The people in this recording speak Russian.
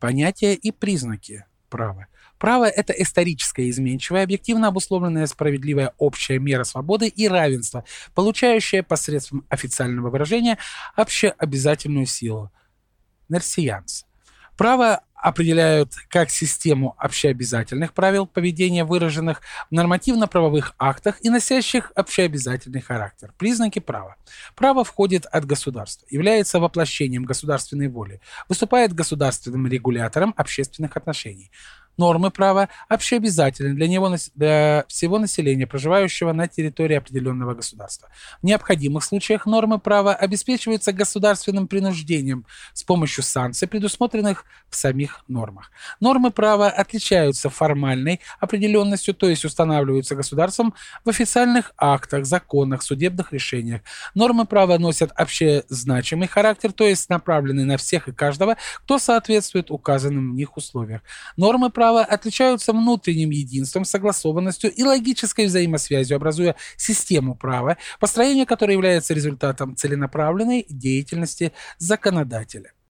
Понятия и признаки права. Право – это историческая, изменчивая, объективно обусловленная справедливая общая мера свободы и равенства, получающая посредством официального выражения общеобязательную силу. Нерсиянс. Право определяют как систему общеобязательных правил поведения, выраженных в нормативно-правовых актах и носящих общеобязательный характер. Признаки права. Право входит от государства, является воплощением государственной воли, выступает государственным регулятором общественных отношений. Нормы права общеобязательны для, него, для всего населения, проживающего на территории определенного государства. В необходимых случаях нормы права обеспечиваются государственным принуждением с помощью санкций, предусмотренных в самих нормах. Нормы права отличаются формальной определенностью, то есть устанавливаются государством в официальных актах, законах, судебных решениях. Нормы права носят общезначимый характер, то есть направлены на всех и каждого, кто соответствует указанным в них условиях. Нормы права права отличаются внутренним единством, согласованностью и логической взаимосвязью, образуя систему права, построение которой является результатом целенаправленной деятельности законодателя.